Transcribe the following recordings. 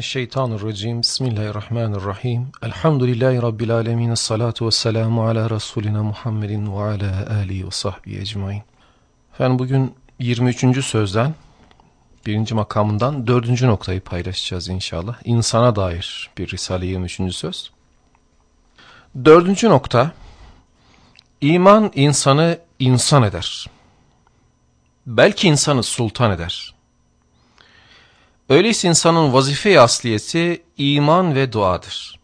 Euzubillahimineşşeytanirracim. Bismillahirrahmanirrahim. Elhamdülillahi Rabbil alemin. Salatu ve selamu ala Resulina Muhammedin ve ala alihi ve sahbihi ecmain. Efendim bugün 23. sözden, birinci makamından dördüncü noktayı paylaşacağız inşallah. İnsana dair bir Risale 23. söz. Dördüncü nokta, iman insanı insan eder. Belki insanı sultan eder. Öyleyse insanın vazife asliyeti iman ve duadır.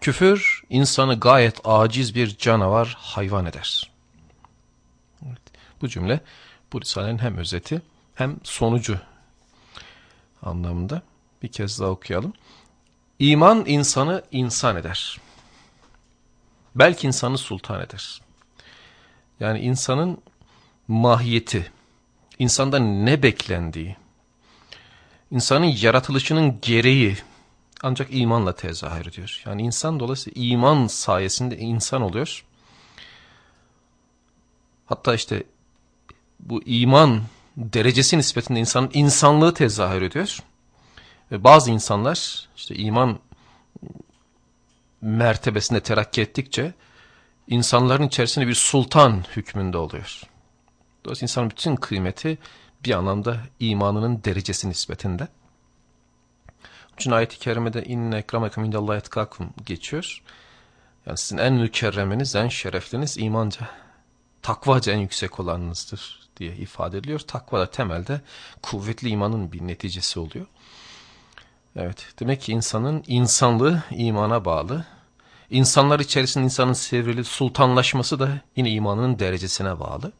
Küfür insanı gayet aciz bir canavar hayvan eder. Evet, bu cümle bu risalenin hem özeti hem sonucu anlamında. Bir kez daha okuyalım. İman insanı insan eder. Belki insanı sultan eder. Yani insanın mahiyeti, insandan ne beklendiği, insanın yaratılışının gereği ancak imanla tezahür ediyor. Yani insan dolayısıyla iman sayesinde insan oluyor. Hatta işte bu iman derecesi nispetinde insanın insanlığı tezahür ediyor. Ve bazı insanlar işte iman mertebesinde terakki ettikçe insanların içerisinde bir sultan hükmünde oluyor. Dolayısıyla insanın bütün kıymeti bir anlamda imanının derecesi nispetinde. Çünkü ayet-i kerimede inne ekremekum indallahi etkakum geçiyor. Yani sizin en mükerremeniz, en şerefliniz imanca, takvaca en yüksek olanınızdır diye ifade ediliyor. Takva da temelde kuvvetli imanın bir neticesi oluyor. Evet, demek ki insanın insanlığı imana bağlı. İnsanlar içerisinde insanın sevrili sultanlaşması da yine imanın derecesine bağlı.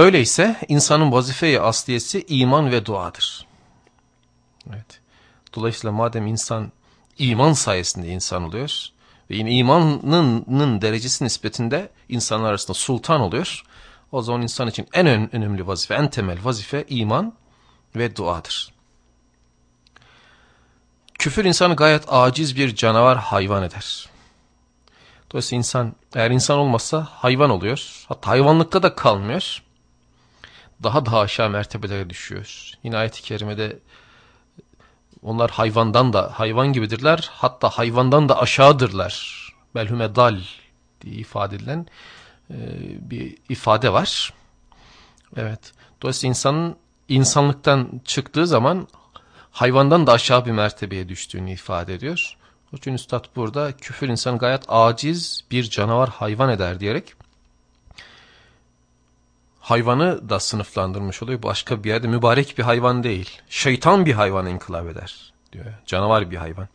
Öyleyse insanın vazife-i asliyesi iman ve duadır. Evet. Dolayısıyla madem insan iman sayesinde insan oluyor ve yine imanının derecesi nispetinde insanlar arasında sultan oluyor. O zaman insan için en önemli vazife, en temel vazife iman ve duadır. Küfür insanı gayet aciz bir canavar hayvan eder. Dolayısıyla insan eğer insan olmazsa hayvan oluyor. Hatta hayvanlıkta da kalmıyor daha daha aşağı mertebelere düşüyor. Yine ayet-i kerimede onlar hayvandan da hayvan gibidirler hatta hayvandan da aşağıdırlar. Belhüme dal diye ifade edilen e, bir ifade var. Evet. Dolayısıyla insanın insanlıktan çıktığı zaman hayvandan da aşağı bir mertebeye düştüğünü ifade ediyor. O için Üstad burada küfür insanı gayet aciz bir canavar hayvan eder diyerek hayvanı da sınıflandırmış oluyor. Başka bir yerde mübarek bir hayvan değil. Şeytan bir hayvan inkılap eder diyor. Canavar bir hayvan.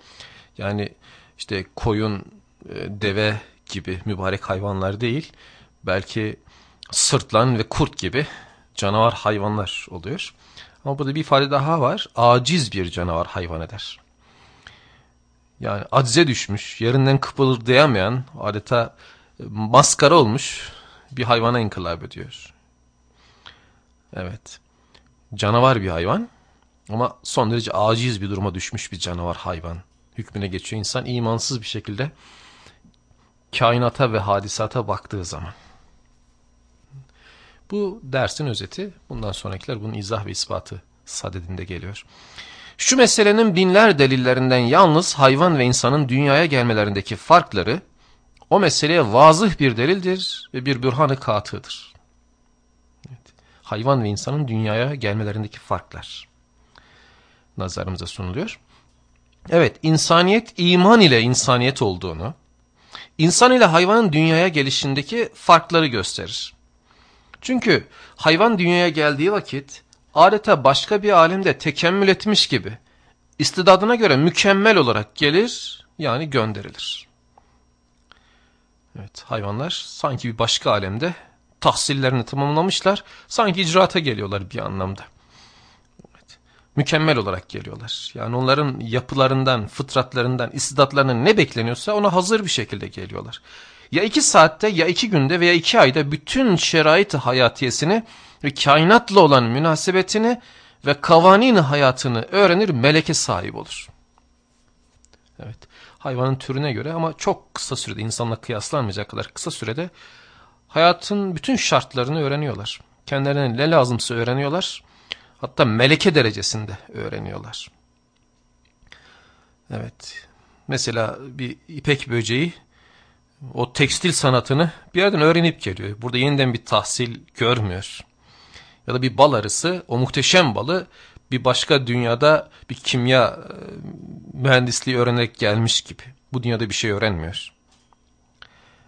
Yani işte koyun, e, deve gibi mübarek hayvanlar değil. Belki sırtlan ve kurt gibi canavar hayvanlar oluyor. Ama burada bir ifade daha var. Aciz bir canavar hayvan eder. Yani acize düşmüş, yerinden kıpırdayamayan, adeta maskara olmuş bir hayvana inkılap ediyor. Evet. Canavar bir hayvan ama son derece aciz bir duruma düşmüş bir canavar hayvan. Hükmüne geçiyor insan imansız bir şekilde kainata ve hadisata baktığı zaman. Bu dersin özeti. Bundan sonrakiler bunun izah ve ispatı sadedinde geliyor. Şu meselenin binler delillerinden yalnız hayvan ve insanın dünyaya gelmelerindeki farkları o meseleye vazıh bir delildir ve bir bürhanı katıdır hayvan ve insanın dünyaya gelmelerindeki farklar nazarımıza sunuluyor. Evet, insaniyet iman ile insaniyet olduğunu, insan ile hayvanın dünyaya gelişindeki farkları gösterir. Çünkü hayvan dünyaya geldiği vakit adeta başka bir alemde tekemmül etmiş gibi istidadına göre mükemmel olarak gelir yani gönderilir. Evet hayvanlar sanki bir başka alemde tahsillerini tamamlamışlar. Sanki icraata geliyorlar bir anlamda. Evet. Mükemmel olarak geliyorlar. Yani onların yapılarından, fıtratlarından, istidatlarından ne bekleniyorsa ona hazır bir şekilde geliyorlar. Ya iki saatte ya iki günde veya iki ayda bütün şerait hayatiyesini ve kainatla olan münasebetini ve kavanin hayatını öğrenir meleke sahip olur. Evet hayvanın türüne göre ama çok kısa sürede insanla kıyaslanmayacak kadar kısa sürede hayatın bütün şartlarını öğreniyorlar. Kendilerine ne lazımsa öğreniyorlar. Hatta meleke derecesinde öğreniyorlar. Evet. Mesela bir ipek böceği o tekstil sanatını bir yerden öğrenip geliyor. Burada yeniden bir tahsil görmüyor. Ya da bir bal arısı o muhteşem balı bir başka dünyada bir kimya e, mühendisliği öğrenerek gelmiş gibi. Bu dünyada bir şey öğrenmiyor.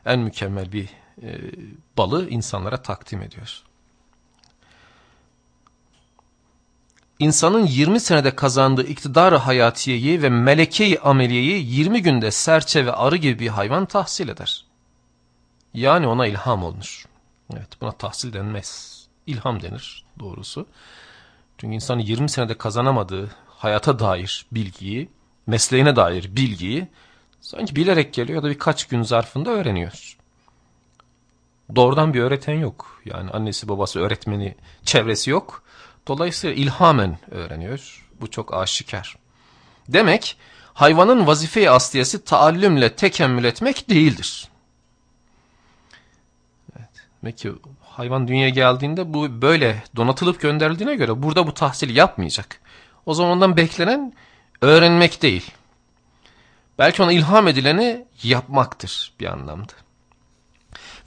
En mükemmel bir e, balı insanlara takdim ediyor. İnsanın 20 senede kazandığı iktidar hayatiyeyi ve melekeyi ameliyeyi 20 günde serçe ve arı gibi bir hayvan tahsil eder. Yani ona ilham olunur. Evet buna tahsil denmez. İlham denir doğrusu. Çünkü insanın 20 senede kazanamadığı hayata dair bilgiyi, mesleğine dair bilgiyi sanki bilerek geliyor ya da birkaç gün zarfında öğreniyor. Doğrudan bir öğreten yok. Yani annesi babası öğretmeni çevresi yok. Dolayısıyla ilhamen öğreniyor. Bu çok aşikar. Demek hayvanın vazife-i asliyesi taallümle tekemmül etmek değildir. Evet. Demek hayvan dünyaya geldiğinde bu böyle donatılıp gönderildiğine göre burada bu tahsil yapmayacak. O zaman ondan beklenen öğrenmek değil. Belki ona ilham edileni yapmaktır bir anlamda.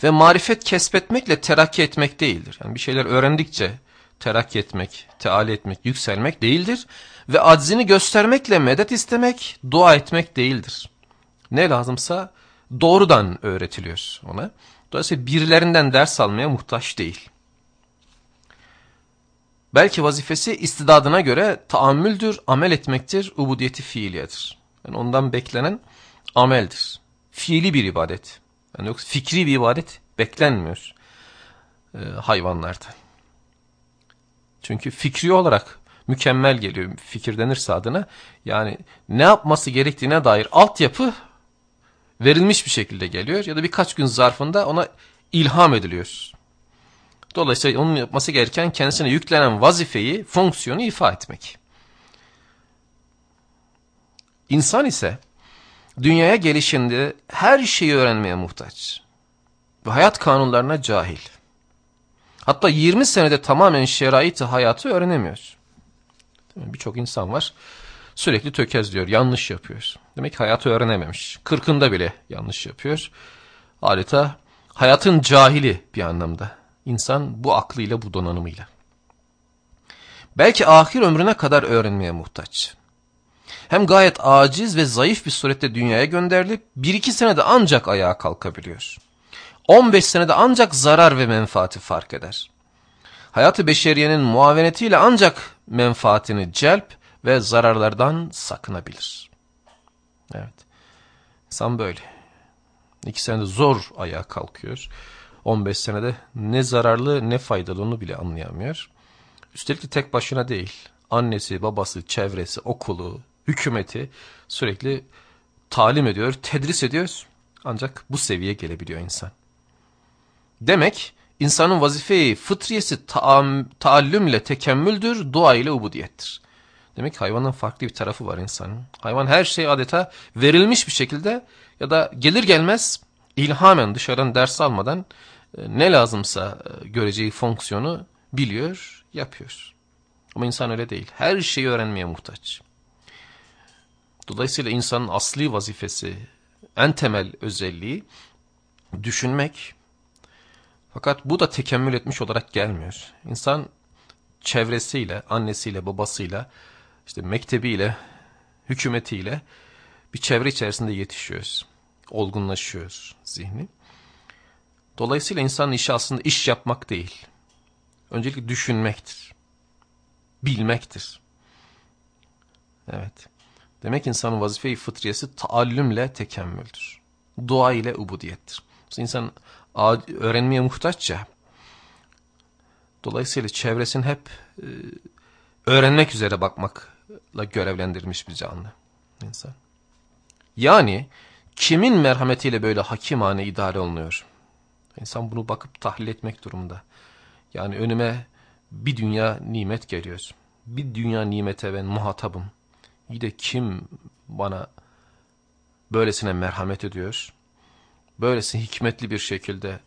Ve marifet kesbetmekle terakki etmek değildir. Yani bir şeyler öğrendikçe terakki etmek, teali etmek, yükselmek değildir. Ve aczini göstermekle medet istemek, dua etmek değildir. Ne lazımsa doğrudan öğretiliyor ona. Dolayısıyla birilerinden ders almaya muhtaç değil. Belki vazifesi istidadına göre taammüldür, amel etmektir, ubudiyeti fiiliyedir. Yani ondan beklenen ameldir. Fiili bir ibadet. Yani yoksa fikri bir ibadet beklenmiyor e, hayvanlardan. Çünkü fikri olarak mükemmel geliyor fikir denirse adına. Yani ne yapması gerektiğine dair altyapı verilmiş bir şekilde geliyor ya da birkaç gün zarfında ona ilham ediliyor. Dolayısıyla onun yapması gereken kendisine yüklenen vazifeyi, fonksiyonu ifa etmek. İnsan ise dünyaya gelişinde her şeyi öğrenmeye muhtaç. Ve hayat kanunlarına cahil. Hatta 20 senede tamamen şerait hayatı öğrenemiyor. Birçok insan var sürekli tökezliyor, yanlış yapıyor. Demek ki hayatı öğrenememiş. Kırkında bile yanlış yapıyor. Adeta hayatın cahili bir anlamda. İnsan bu aklıyla, bu donanımıyla. Belki ahir ömrüne kadar öğrenmeye muhtaç. Hem gayet aciz ve zayıf bir surette dünyaya gönderilip bir iki senede ancak ayağa kalkabiliyor. 15 senede ancak zarar ve menfaati fark eder. Hayatı beşeriyenin muavenetiyle ancak menfaatini celp ve zararlardan sakınabilir. Evet. İnsan böyle. İki senede zor ayağa kalkıyor. 15 senede ne zararlı ne faydalı onu bile anlayamıyor. Üstelik de tek başına değil. Annesi, babası, çevresi, okulu, hükümeti sürekli talim ediyor, tedris ediyor. Ancak bu seviyeye gelebiliyor insan. Demek insanın vazifeyi fıtriyesi taam, taallümle tekemmüldür, dua ile ubudiyettir. Demek ki hayvanın farklı bir tarafı var insanın. Hayvan her şey adeta verilmiş bir şekilde ya da gelir gelmez ilhamen dışarıdan ders almadan e, ne lazımsa e, göreceği fonksiyonu biliyor, yapıyor. Ama insan öyle değil. Her şeyi öğrenmeye muhtaç. Dolayısıyla insanın asli vazifesi, en temel özelliği düşünmek. Fakat bu da tekemmül etmiş olarak gelmiyor. İnsan çevresiyle, annesiyle, babasıyla, işte mektebiyle, hükümetiyle bir çevre içerisinde yetişiyoruz. Olgunlaşıyoruz zihni. Dolayısıyla insanın işi aslında iş yapmak değil. Öncelikle düşünmektir. Bilmektir. Evet. Demek insanın vazife-i fıtriyesi taallümle tekemmüldür. Dua ile ubudiyettir. İnsan öğrenmeye muhtaç ya. Dolayısıyla çevresinin hep e, öğrenmek üzere bakmakla görevlendirilmiş bir canlı insan. Yani kimin merhametiyle böyle hakimane idare olunuyor? İnsan bunu bakıp tahlil etmek durumunda. Yani önüme bir dünya nimet geliyor. Bir dünya nimete ben muhatabım. İyi de kim bana böylesine merhamet ediyor? Böylesine hikmetli bir şekilde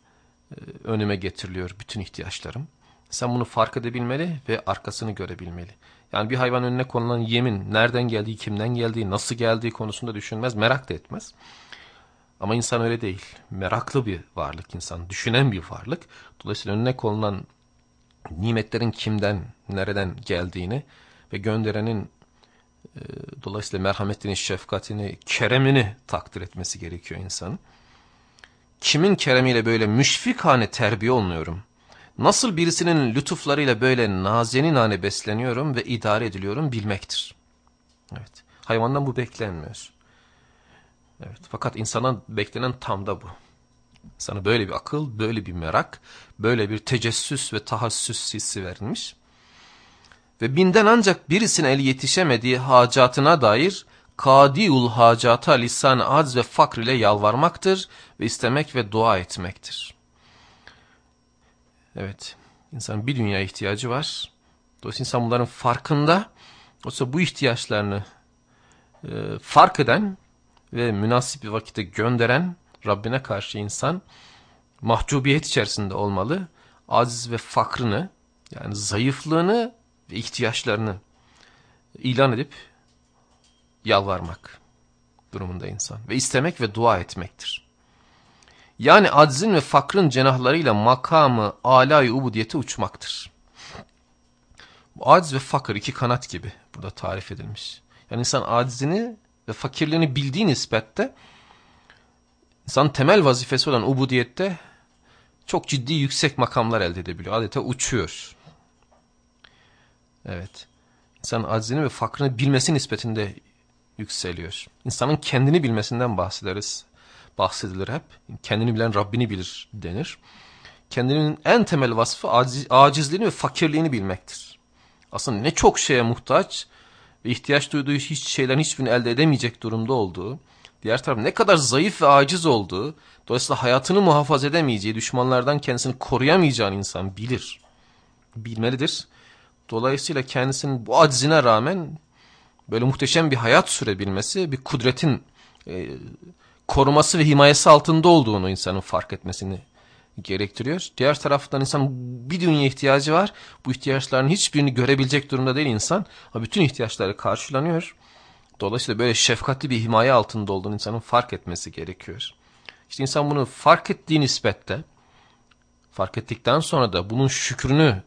e, önüme getiriliyor bütün ihtiyaçlarım. Sen bunu fark edebilmeli ve arkasını görebilmeli. Yani bir hayvan önüne konulan yemin nereden geldiği, kimden geldiği, nasıl geldiği konusunda düşünmez, merak da etmez. Ama insan öyle değil. Meraklı bir varlık insan, düşünen bir varlık. Dolayısıyla önüne konulan nimetlerin kimden, nereden geldiğini ve gönderenin dolayısıyla merhametini, şefkatini, keremini takdir etmesi gerekiyor insanın. Kimin keremiyle böyle müşfikane terbiye olunuyorum? Nasıl birisinin lütuflarıyla böyle nazeninane besleniyorum ve idare ediliyorum bilmektir. Evet. Hayvandan bu beklenmiyor. Evet. Fakat insana beklenen tam da bu. Sana böyle bir akıl, böyle bir merak, böyle bir tecessüs ve tahassüs hissi verilmiş. Ve binden ancak birisine el yetişemediği hacatına dair kadiul hacata lisan az ve fakr ile yalvarmaktır ve istemek ve dua etmektir. Evet, insan bir dünya ihtiyacı var. Dolayısıyla insan bunların farkında. Oysa bu ihtiyaçlarını e, fark eden ve münasip bir vakitte gönderen Rabbine karşı insan mahcubiyet içerisinde olmalı. Aziz ve fakrını yani zayıflığını ve ihtiyaçlarını ilan edip yalvarmak durumunda insan ve istemek ve dua etmektir. Yani aczin ve fakrın cenahlarıyla makamı alay ubudiyete uçmaktır. Bu aciz ve fakir iki kanat gibi burada tarif edilmiş. Yani insan acizini ve fakirliğini bildiği nispette insan temel vazifesi olan ubudiyette çok ciddi yüksek makamlar elde edebiliyor. Adeta uçuyor. Evet. İnsanın acizini ve fakrını bilmesi nispetinde yükseliyor. İnsanın kendini bilmesinden bahsederiz. Bahsedilir hep. Kendini bilen Rabbini bilir denir. Kendinin en temel vasfı aciz, acizliğini ve fakirliğini bilmektir. Aslında ne çok şeye muhtaç ve ihtiyaç duyduğu hiç şeylerin hiçbirini elde edemeyecek durumda olduğu, diğer taraf ne kadar zayıf ve aciz olduğu, dolayısıyla hayatını muhafaza edemeyeceği, düşmanlardan kendisini koruyamayacağını insan bilir. Bilmelidir. Dolayısıyla kendisinin bu acizine rağmen böyle muhteşem bir hayat sürebilmesi, bir kudretin e, koruması ve himayesi altında olduğunu insanın fark etmesini gerektiriyor. Diğer taraftan insan bir dünya ihtiyacı var. Bu ihtiyaçların hiçbirini görebilecek durumda değil insan. Ama bütün ihtiyaçları karşılanıyor. Dolayısıyla böyle şefkatli bir himaye altında olduğunu insanın fark etmesi gerekiyor. İşte insan bunu fark ettiği nispette, fark ettikten sonra da bunun şükrünü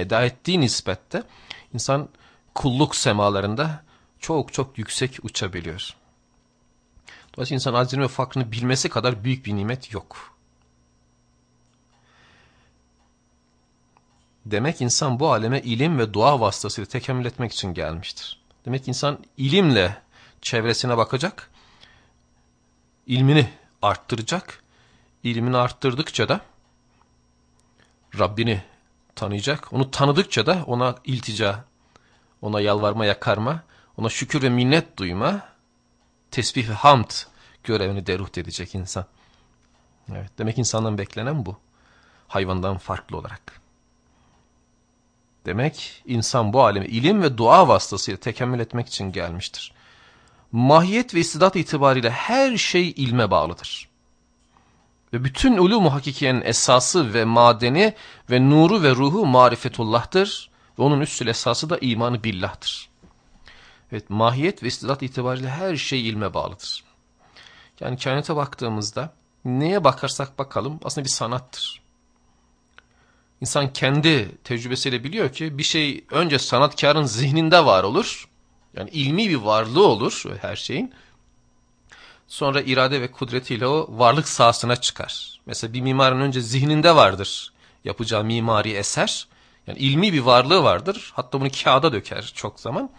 eda ettiği nispette insan kulluk semalarında çok çok yüksek uçabiliyor. Dolayısıyla insan acizini ve fakrını bilmesi kadar büyük bir nimet yok. Demek insan bu aleme ilim ve dua vasıtasıyla tekemmül etmek için gelmiştir. Demek insan ilimle çevresine bakacak, ilmini arttıracak, ilmini arttırdıkça da Rabbini tanıyacak. Onu tanıdıkça da ona iltica, ona yalvarma, yakarma, ona şükür ve minnet duyma, tesbih ve hamd görevini derut edecek insan. Evet, demek insandan beklenen bu. Hayvandan farklı olarak. Demek insan bu aleme ilim ve dua vasıtasıyla tekemmül etmek için gelmiştir. Mahiyet ve istidat itibariyle her şey ilme bağlıdır. Ve bütün ulum-u hakikiyenin esası ve madeni ve nuru ve ruhu marifetullah'tır. Ve onun üstül esası da imanı billah'tır. Evet, mahiyet ve istidat itibariyle her şey ilme bağlıdır. Yani kainata baktığımızda neye bakarsak bakalım aslında bir sanattır. İnsan kendi tecrübesiyle biliyor ki bir şey önce sanatkarın zihninde var olur. Yani ilmi bir varlığı olur her şeyin. Sonra irade ve kudretiyle o varlık sahasına çıkar. Mesela bir mimarın önce zihninde vardır yapacağı mimari eser. Yani ilmi bir varlığı vardır. Hatta bunu kağıda döker çok zaman.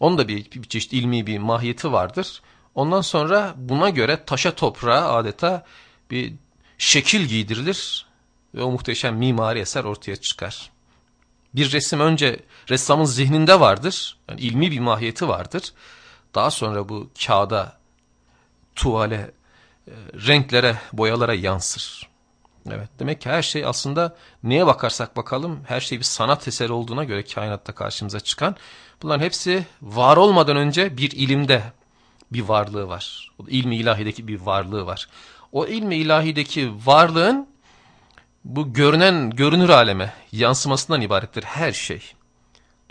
Onun da bir, bir çeşit ilmi bir mahiyeti vardır. Ondan sonra buna göre taşa toprağa adeta bir şekil giydirilir ve o muhteşem mimari eser ortaya çıkar. Bir resim önce ressamın zihninde vardır, yani ilmi bir mahiyeti vardır. Daha sonra bu kağıda, tuvale, e, renklere, boyalara yansır. Evet, demek ki her şey aslında neye bakarsak bakalım her şey bir sanat eseri olduğuna göre kainatta karşımıza çıkan. Bunların hepsi var olmadan önce bir ilimde bir varlığı var. O ilmi ilahideki bir varlığı var. O ilmi ilahideki varlığın bu görünen görünür aleme yansımasından ibarettir her şey.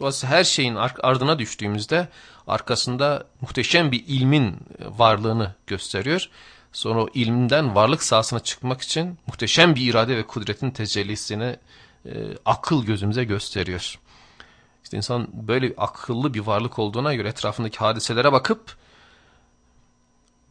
Dolayısıyla her şeyin ardına düştüğümüzde arkasında muhteşem bir ilmin varlığını gösteriyor. Sonra o ilminden varlık sahasına çıkmak için muhteşem bir irade ve kudretin tecellisini e, akıl gözümüze gösteriyor. İşte insan böyle akıllı bir varlık olduğuna göre etrafındaki hadiselere bakıp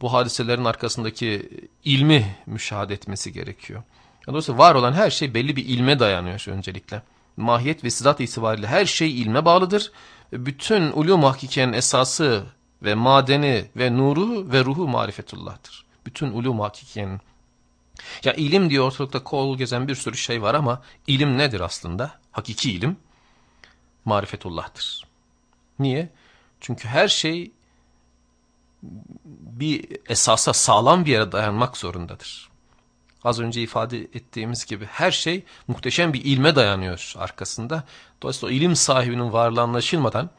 bu hadiselerin arkasındaki ilmi müşahede etmesi gerekiyor. Dolayısıyla var olan her şey belli bir ilme dayanıyor öncelikle. Mahiyet ve sıdat itibariyle her şey ilme bağlıdır. Bütün ulum hakikiyenin esası ve madeni ve nuru ve ruhu marifetullah'tır. Bütün ulum hakikiyenin. Ya ilim diye ortalıkta kol gezen bir sürü şey var ama ilim nedir aslında? Hakiki ilim marifetullah'tır. Niye? Çünkü her şey bir esasa sağlam bir yere dayanmak zorundadır. Az önce ifade ettiğimiz gibi her şey muhteşem bir ilme dayanıyor arkasında. Dolayısıyla o ilim sahibinin varlığı anlaşılmadan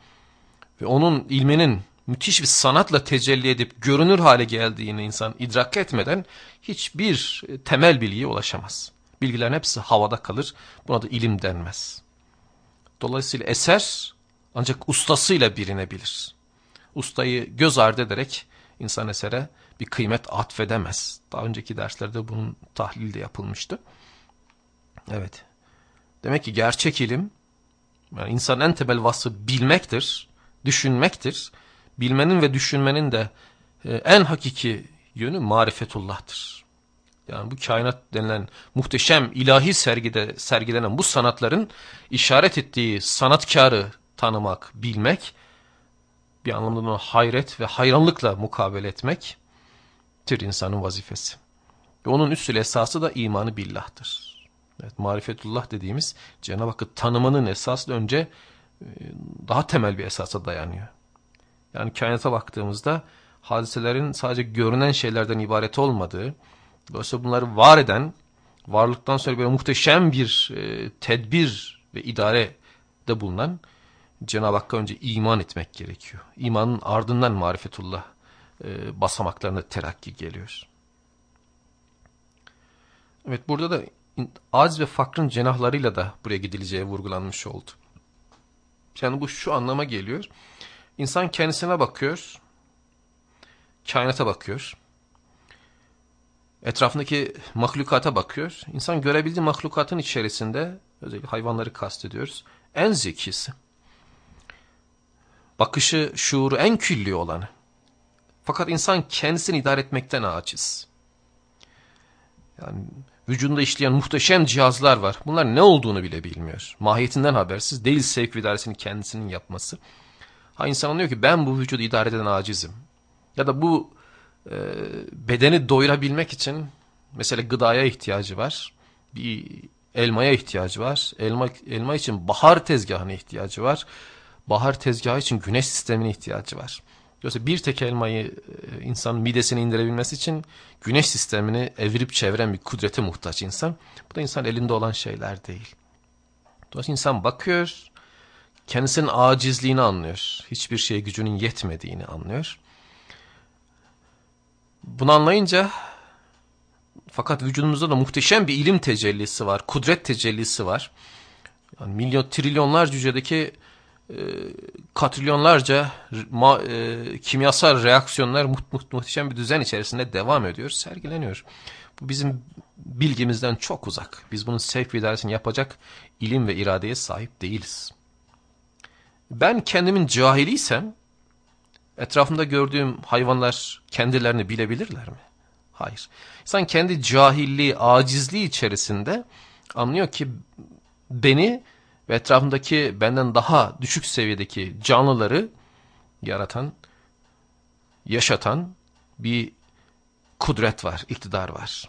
ve onun ilminin müthiş bir sanatla tecelli edip görünür hale geldiğini insan idrak etmeden hiçbir temel bilgiye ulaşamaz. Bilgilerin hepsi havada kalır. Buna da ilim denmez. Dolayısıyla eser ancak ustasıyla birinebilir. Ustayı göz ardı ederek insan esere bir kıymet atfedemez. Daha önceki derslerde bunun tahlili de yapılmıştı. Evet. Demek ki gerçek ilim, yani insanın en temel vasfı bilmektir, düşünmektir. Bilmenin ve düşünmenin de e, en hakiki yönü marifetullah'tır. Yani bu kainat denilen muhteşem ilahi sergide sergilenen bu sanatların işaret ettiği sanatkarı tanımak, bilmek, bir anlamda onu hayret ve hayranlıkla mukabele etmek, tir insanın vazifesi. Ve onun üstül esası da imanı billah'tır. Evet, marifetullah dediğimiz Cenab-ı Hakk'ı tanımanın esası önce e, daha temel bir esasa dayanıyor. Yani kainata baktığımızda hadiselerin sadece görünen şeylerden ibaret olmadığı, dolayısıyla bunları var eden, varlıktan sonra böyle muhteşem bir e, tedbir ve idare de bulunan Cenab-ı Hakk'a önce iman etmek gerekiyor. İmanın ardından marifetullah e, basamaklarına terakki geliyor. Evet burada da az ve fakrın cenahlarıyla da buraya gidileceği vurgulanmış oldu. Yani bu şu anlama geliyor. İnsan kendisine bakıyor, kainata bakıyor, etrafındaki mahlukata bakıyor. İnsan görebildiği mahlukatın içerisinde, özellikle hayvanları kastediyoruz, en zekisi. Bakışı, şuuru en külli olanı. Fakat insan kendisini idare etmekten aciz. Yani vücudunda işleyen muhteşem cihazlar var. Bunlar ne olduğunu bile bilmiyor. Mahiyetinden habersiz değil sevk idaresini kendisinin yapması. Ha insan anlıyor ki ben bu vücudu idare eden acizim. Ya da bu e, bedeni doyurabilmek için mesela gıdaya ihtiyacı var. Bir elmaya ihtiyacı var. Elma, elma için bahar tezgahına ihtiyacı var. Bahar tezgahı için güneş sistemine ihtiyacı var. Yoksa bir tek elmayı e, insan midesine indirebilmesi için güneş sistemini evirip çeviren bir kudrete muhtaç insan. Bu da insan elinde olan şeyler değil. Dolayısıyla insan bakıyor, kendisinin acizliğini anlıyor. Hiçbir şeye gücünün yetmediğini anlıyor. Bunu anlayınca fakat vücudumuzda da muhteşem bir ilim tecellisi var, kudret tecellisi var. Yani milyon, trilyonlar cücedeki e, katrilyonlarca ma, e, kimyasal reaksiyonlar muht, muht, muhteşem bir düzen içerisinde devam ediyor, sergileniyor. Bu bizim bilgimizden çok uzak. Biz bunun sevk idaresini yapacak ilim ve iradeye sahip değiliz. Ben kendimin cahiliysem etrafımda gördüğüm hayvanlar kendilerini bilebilirler mi? Hayır. İnsan kendi cahilliği, acizliği içerisinde anlıyor ki beni ve etrafındaki benden daha düşük seviyedeki canlıları yaratan, yaşatan bir kudret var, iktidar var.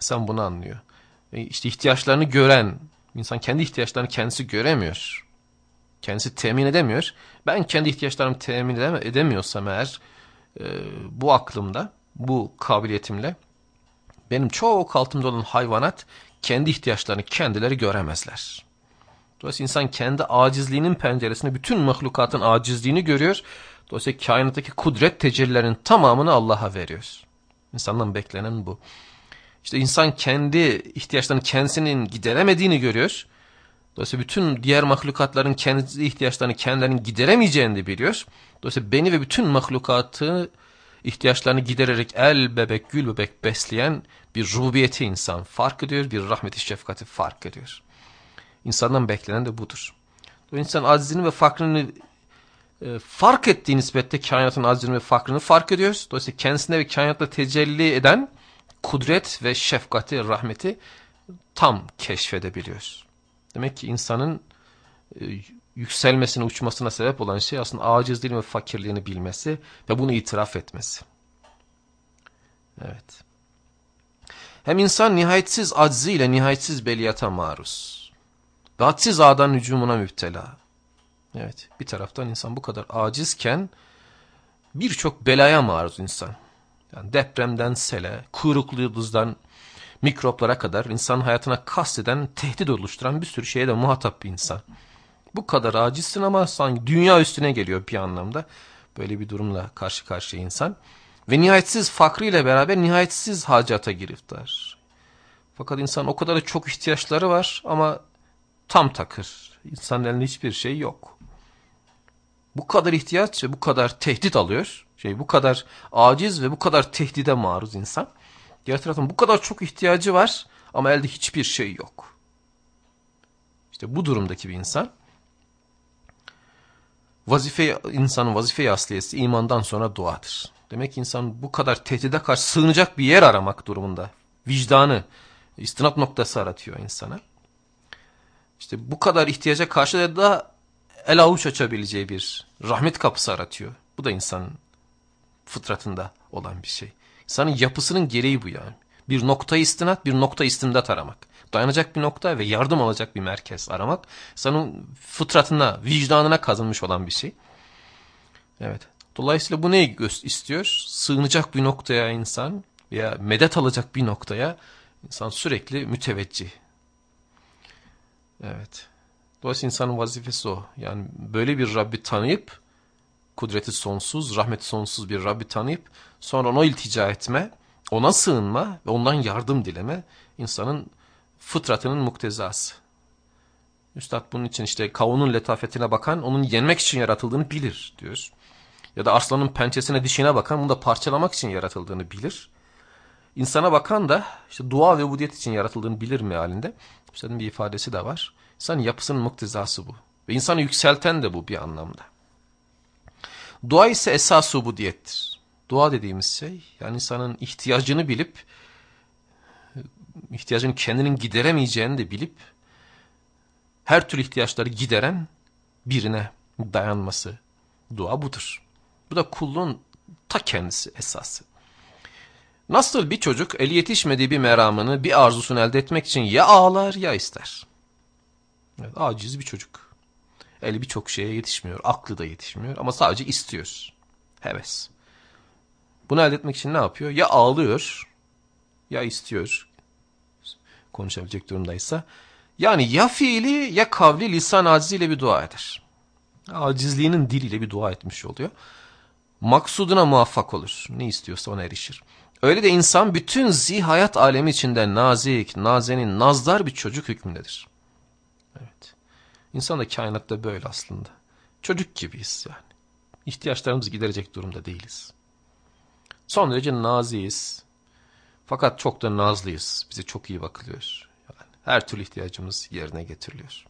Sen bunu anlıyor. E işte ihtiyaçlarını gören, insan kendi ihtiyaçlarını kendisi göremiyor. Kendisi temin edemiyor. Ben kendi ihtiyaçlarımı temin edemiyorsam eğer e, bu aklımda, bu kabiliyetimle benim çok altımda olan hayvanat kendi ihtiyaçlarını kendileri göremezler. Dolayısıyla insan kendi acizliğinin penceresinde bütün mahlukatın acizliğini görüyor. Dolayısıyla kainattaki kudret tecellilerinin tamamını Allah'a veriyor. İnsandan beklenen bu. İşte insan kendi ihtiyaçlarını kendisinin gideremediğini görüyor. Dolayısıyla bütün diğer mahlukatların kendi ihtiyaçlarını kendilerinin gideremeyeceğini de biliyor. Dolayısıyla beni ve bütün mahlukatı ihtiyaçlarını gidererek el bebek, gül bebek besleyen bir rububiyeti insan fark ediyor, bir rahmeti şefkati fark ediyor. İnsandan beklenen de budur. İnsan azizini ve fakrını e, fark ettiği nispette kainatın azizini ve fakrını fark ediyoruz. Dolayısıyla kendisinde ve kainatta tecelli eden kudret ve şefkati, rahmeti tam keşfedebiliyoruz. Demek ki insanın e, yükselmesine, uçmasına sebep olan şey aslında acizliğini ve fakirliğini bilmesi ve bunu itiraf etmesi. Evet. Hem insan nihayetsiz acziyle nihayetsiz beliyata maruz. Ve hadsiz ağdan hücumuna müptela. Evet bir taraftan insan bu kadar acizken birçok belaya maruz insan. Yani depremden sele, kuyruklu yıldızdan mikroplara kadar insan hayatına kasteden, tehdit oluşturan bir sürü şeye de muhatap bir insan. Bu kadar acizsin ama sanki dünya üstüne geliyor bir anlamda. Böyle bir durumla karşı karşıya insan. Ve nihayetsiz fakrıyla beraber nihayetsiz hacata giriftar. Fakat insan o kadar da çok ihtiyaçları var ama tam takır. İnsanın elinde hiçbir şey yok. Bu kadar ihtiyaç ve bu kadar tehdit alıyor. Şey bu kadar aciz ve bu kadar tehdide maruz insan. Diğer taraftan bu kadar çok ihtiyacı var ama elde hiçbir şey yok. İşte bu durumdaki bir insan vazife insanın vazife asliyesi imandan sonra duadır. Demek ki insan bu kadar tehdide karşı sığınacak bir yer aramak durumunda. Vicdanı, istinap noktası aratıyor insana. İşte bu kadar ihtiyaca karşı da el avuç açabileceği bir rahmet kapısı aratıyor. Bu da insanın fıtratında olan bir şey. İnsanın yapısının gereği bu yani. Bir nokta istinat, bir nokta istimdat aramak. Dayanacak bir nokta ve yardım alacak bir merkez aramak. İnsanın fıtratına, vicdanına kazınmış olan bir şey. Evet. Dolayısıyla bu neyi istiyor? Sığınacak bir noktaya insan veya medet alacak bir noktaya insan sürekli müteveccih. Evet. Dolayısıyla insanın vazifesi o. Yani böyle bir Rabbi tanıyıp, kudreti sonsuz, rahmeti sonsuz bir Rabbi tanıyıp, sonra ona iltica etme, ona sığınma ve ondan yardım dileme, insanın fıtratının muktezası. Üstad bunun için işte kavunun letafetine bakan, onun yenmek için yaratıldığını bilir diyor. Ya da aslanın pençesine dişine bakan, bunu da parçalamak için yaratıldığını bilir. İnsana bakan da işte dua ve ubudiyet için yaratıldığını bilir mealinde. Üstadın bir ifadesi de var. İnsanın yapısının muktezası bu. Ve insanı yükselten de bu bir anlamda. Dua ise esas ubudiyettir. Dua dediğimiz şey yani insanın ihtiyacını bilip ihtiyacını kendinin gideremeyeceğini de bilip her tür ihtiyaçları gideren birine dayanması. Dua budur. Bu da kulluğun ta kendisi esası. Nasıl bir çocuk eli yetişmediği bir meramını, bir arzusunu elde etmek için ya ağlar ya ister. Evet, aciz bir çocuk. Eli birçok şeye yetişmiyor, aklı da yetişmiyor ama sadece istiyor. Heves. Bunu elde etmek için ne yapıyor? Ya ağlıyor ya istiyor. Konuşabilecek durumdaysa. Yani ya fiili ya kavli lisan aciziyle bir dua eder. Acizliğinin diliyle bir dua etmiş oluyor. Maksuduna muvaffak olur. Ne istiyorsa ona erişir. Öyle de insan bütün zihayat alemi içinde nazik, nazenin, nazdar bir çocuk hükmündedir. Evet. İnsan da kainatta böyle aslında. Çocuk gibiyiz yani. İhtiyaçlarımızı giderecek durumda değiliz. Son derece naziyiz. Fakat çok da nazlıyız. Bize çok iyi bakılıyor. Yani her türlü ihtiyacımız yerine getiriliyor.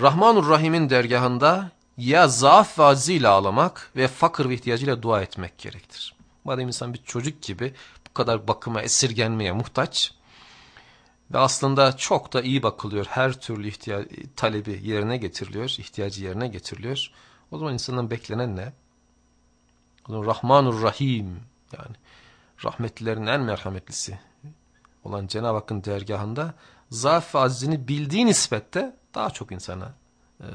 Rahmanur Rahim'in dergahında ya zaaf ve acziyle ağlamak ve fakir ve ihtiyacıyla dua etmek gerektir. Madem insan bir çocuk gibi bu kadar bakıma esirgenmeye muhtaç ve aslında çok da iyi bakılıyor. Her türlü ihtiyaç, talebi yerine getiriliyor, ihtiyacı yerine getiriliyor. O zaman insanın beklenen ne? Rahmanur Rahim yani rahmetlilerin en merhametlisi olan Cenab-ı Hakk'ın dergahında zaaf ve aczini bildiği nispette daha çok insana e,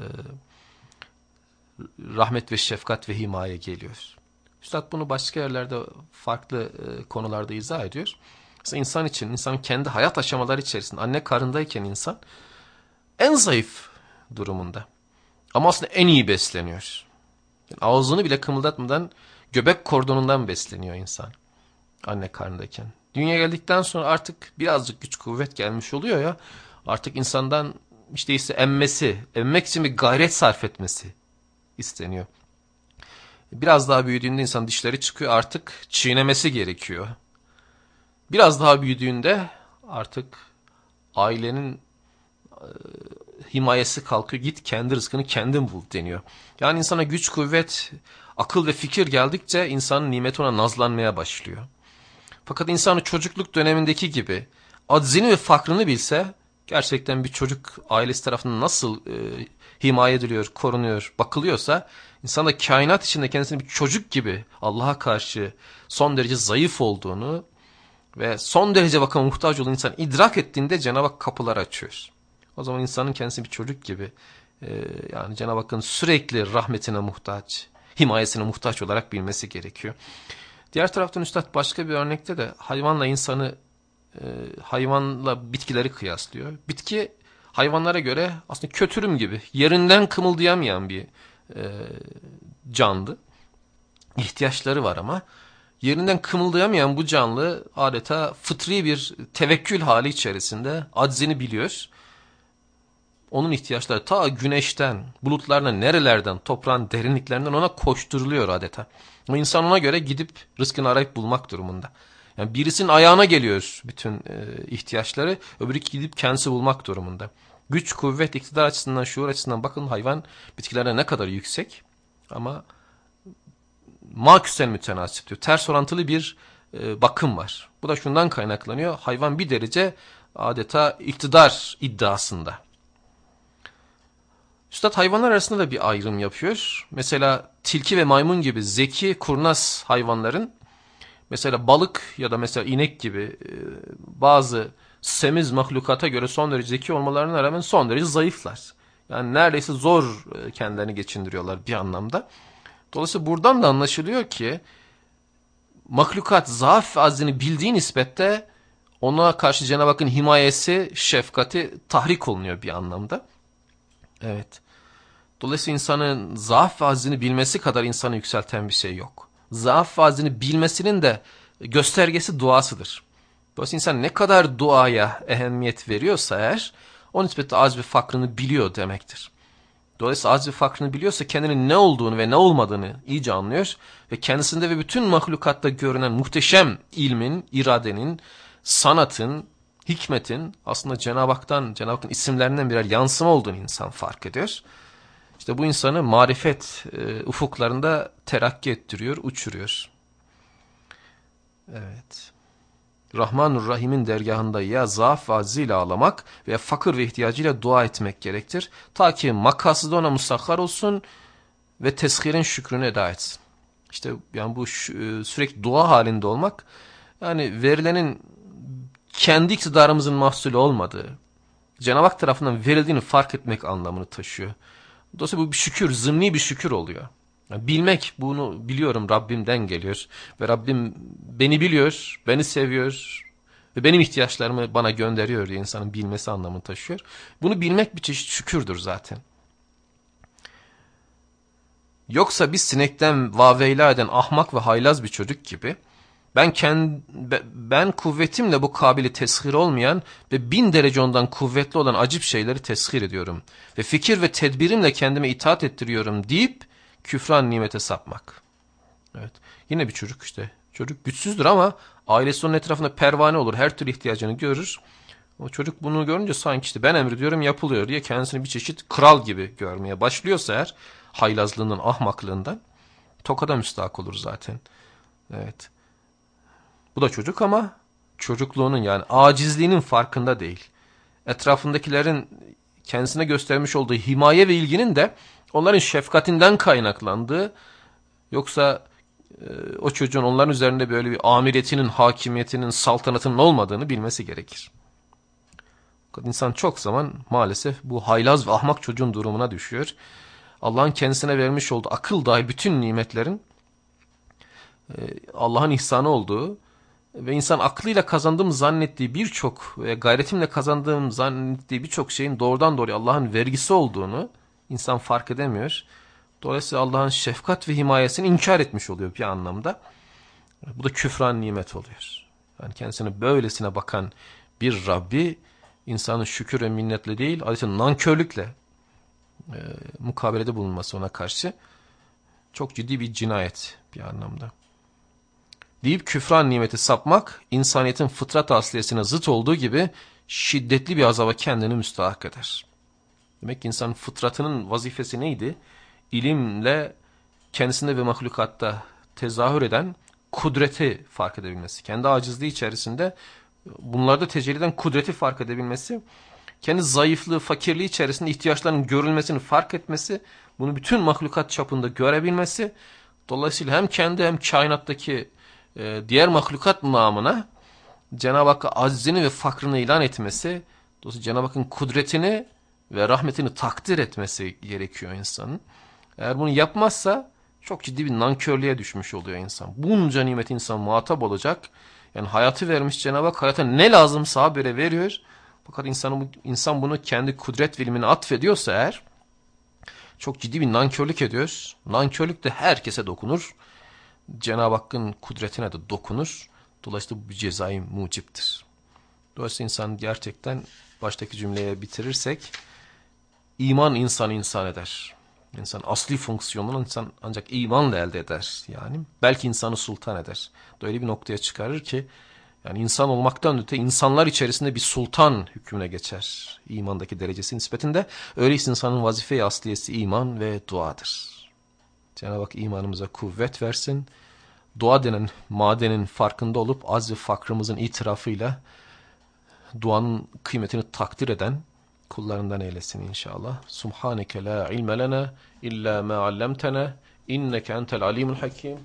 rahmet ve şefkat ve himaye geliyor. Üstad bunu başka yerlerde farklı e, konularda izah ediyor. Mesela insan için, insan kendi hayat aşamaları içerisinde anne karındayken insan en zayıf durumunda. Ama aslında en iyi besleniyor. Yani ağzını bile kımıldatmadan göbek kordonundan besleniyor insan. Anne karnındayken. Dünya geldikten sonra artık birazcık güç kuvvet gelmiş oluyor ya. Artık insandan işte ise emmesi, emmek için bir gayret sarf etmesi isteniyor. Biraz daha büyüdüğünde insan dişleri çıkıyor artık çiğnemesi gerekiyor. Biraz daha büyüdüğünde artık ailenin e, himayesi kalkıyor. Git kendi rızkını kendin bul deniyor. Yani insana güç, kuvvet, akıl ve fikir geldikçe insanın nimeti ona nazlanmaya başlıyor. Fakat insanı çocukluk dönemindeki gibi adzini ve fakrını bilse gerçekten bir çocuk ailesi tarafından nasıl e, himaye ediliyor, korunuyor, bakılıyorsa insan da kainat içinde kendisini bir çocuk gibi Allah'a karşı son derece zayıf olduğunu ve son derece bakıma muhtaç olan insan idrak ettiğinde Cenab-ı Hak kapılar açıyor. O zaman insanın kendisi bir çocuk gibi e, yani Cenab-ı Hakk'ın sürekli rahmetine muhtaç, himayesine muhtaç olarak bilmesi gerekiyor. Diğer taraftan Üstad başka bir örnekte de hayvanla insanı, e, hayvanla bitkileri kıyaslıyor. Bitki hayvanlara göre aslında kötürüm gibi yerinden kımıldayamayan bir e, canlı. İhtiyaçları var ama yerinden kımıldayamayan bu canlı adeta fıtri bir tevekkül hali içerisinde aczini biliyor. Onun ihtiyaçları ta güneşten, bulutlarına nerelerden, toprağın derinliklerinden ona koşturuluyor adeta. Ama insan ona göre gidip rızkını arayıp bulmak durumunda. Yani birisinin ayağına geliyor bütün e, ihtiyaçları, öbürü gidip kendisi bulmak durumunda. Güç, kuvvet, iktidar açısından, şuur açısından bakın hayvan bitkilerde ne kadar yüksek. Ama maküsen mütenasip diyor. Ters orantılı bir e, bakım var. Bu da şundan kaynaklanıyor. Hayvan bir derece adeta iktidar iddiasında. Üstad hayvanlar arasında da bir ayrım yapıyor. Mesela tilki ve maymun gibi zeki, kurnaz hayvanların mesela balık ya da mesela inek gibi e, bazı semiz mahlukata göre son derece zeki olmalarına rağmen son derece zayıflar. Yani neredeyse zor e, kendilerini geçindiriyorlar bir anlamda. Dolayısıyla buradan da anlaşılıyor ki mahlukat zaaf ve aczini bildiği nispette ona karşı Cenab-ı Hakk'ın himayesi, şefkati tahrik olunuyor bir anlamda. Evet. Dolayısıyla insanın zaaf ve aczini bilmesi kadar insanı yükselten bir şey yok. Zaaf ve aczini bilmesinin de göstergesi duasıdır. Dolayısıyla insan ne kadar duaya ehemmiyet veriyorsa eğer, o nispetle az ve fakrını biliyor demektir. Dolayısıyla az ve fakrını biliyorsa kendinin ne olduğunu ve ne olmadığını iyice anlıyor ve kendisinde ve bütün mahlukatta görünen muhteşem ilmin, iradenin, sanatın, hikmetin aslında Cenab-ı Hak'tan, Cenab-ı Hakk'ın isimlerinden birer yansıma olduğunu insan fark ediyor. İşte bu insanı marifet e, ufuklarında terakki ettiriyor, uçuruyor. Evet. Rahmanur Rahim'in dergahında ya zaaf ve acziyle ağlamak veya fakir ve ihtiyacıyla dua etmek gerektir. Ta ki makası da ona musakhar olsun ve teskirin şükrünü eda etsin. İşte yani bu e, sürekli dua halinde olmak yani verilenin kendi iktidarımızın mahsulü olmadığı, Cenab-ı Hak tarafından verildiğini fark etmek anlamını taşıyor. Dolayısıyla bu bir şükür, zımni bir şükür oluyor. Bilmek, bunu biliyorum Rabbimden geliyor. Ve Rabbim beni biliyor, beni seviyor ve benim ihtiyaçlarımı bana gönderiyor diye insanın bilmesi anlamını taşıyor. Bunu bilmek bir çeşit şükürdür zaten. Yoksa bir sinekten vaveyla eden ahmak ve haylaz bir çocuk gibi ben kend, ben kuvvetimle bu kabili teshir olmayan ve bin derece ondan kuvvetli olan acip şeyleri teshir ediyorum. Ve fikir ve tedbirimle kendime itaat ettiriyorum deyip küfran nimete sapmak. Evet. Yine bir çocuk işte. Çocuk güçsüzdür ama ailesi onun etrafında pervane olur. Her türlü ihtiyacını görür. O çocuk bunu görünce sanki işte ben emrediyorum yapılıyor diye kendisini bir çeşit kral gibi görmeye başlıyorsa eğer haylazlığından, ahmaklığından tokada müstahak olur zaten. Evet. Bu da çocuk ama çocukluğunun yani acizliğinin farkında değil. Etrafındakilerin kendisine göstermiş olduğu himaye ve ilginin de onların şefkatinden kaynaklandığı yoksa e, o çocuğun onların üzerinde böyle bir amiriyetinin, hakimiyetinin, saltanatının olmadığını bilmesi gerekir. İnsan çok zaman maalesef bu haylaz ve ahmak çocuğun durumuna düşüyor. Allah'ın kendisine vermiş olduğu akıl dahil bütün nimetlerin e, Allah'ın ihsanı olduğu ve insan aklıyla kazandığım zannettiği birçok ve gayretimle kazandığım zannettiği birçok şeyin doğrudan doğruya Allah'ın vergisi olduğunu insan fark edemiyor. Dolayısıyla Allah'ın şefkat ve himayesini inkar etmiş oluyor bir anlamda. Bu da küfran nimet oluyor. Yani kendisine böylesine bakan bir Rabbi insanın şükür ve minnetle değil adeta nankörlükle e, mukabelede bulunması ona karşı çok ciddi bir cinayet bir anlamda. Deyip küfran nimeti sapmak insaniyetin fıtrat asliyesine zıt olduğu gibi şiddetli bir azaba kendini müstahak eder. Demek ki insanın fıtratının vazifesi neydi? İlimle kendisinde ve mahlukatta tezahür eden kudreti fark edebilmesi. Kendi acizliği içerisinde bunlarda tecelli eden kudreti fark edebilmesi. Kendi zayıflığı, fakirliği içerisinde ihtiyaçlarının görülmesini fark etmesi. Bunu bütün mahlukat çapında görebilmesi. Dolayısıyla hem kendi hem kainattaki e, diğer mahlukat namına Cenab-ı Hakk'a aczini ve fakrını ilan etmesi. Dolayısıyla Cenab-ı Hakk'ın kudretini ve rahmetini takdir etmesi gerekiyor insanın. Eğer bunu yapmazsa çok ciddi bir nankörlüğe düşmüş oluyor insan. Bunca nimet insan muhatap olacak. Yani hayatı vermiş Cenab-ı Hak hayata ne lazımsa habere veriyor. Fakat insan, insan bunu kendi kudret bilimine atfediyorsa eğer çok ciddi bir nankörlük ediyor. Nankörlük de herkese dokunur. Cenab-ı Hakk'ın kudretine de dokunur. Dolayısıyla bu cezai muciptir. Dolayısıyla insan gerçekten baştaki cümleye bitirirsek iman insan insan eder. İnsan asli fonksiyonunu insan ancak imanla elde eder. Yani belki insanı sultan eder. Böyle bir noktaya çıkarır ki yani insan olmaktan öte insanlar içerisinde bir sultan hükmüne geçer. İmandaki derecesi nispetinde. Öyleyse insanın vazife asliyesi iman ve duadır. Cenab-ı Hak imanımıza kuvvet versin. Dua denen madenin farkında olup az ve fakrımızın itirafıyla duanın kıymetini takdir eden kullarından eylesin inşallah. Subhaneke la ilme lena illa ma allamtana inneke entel alimul hakim.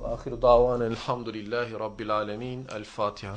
Ve ahiru davana elhamdülillahi rabbil alemin. El Fatiha.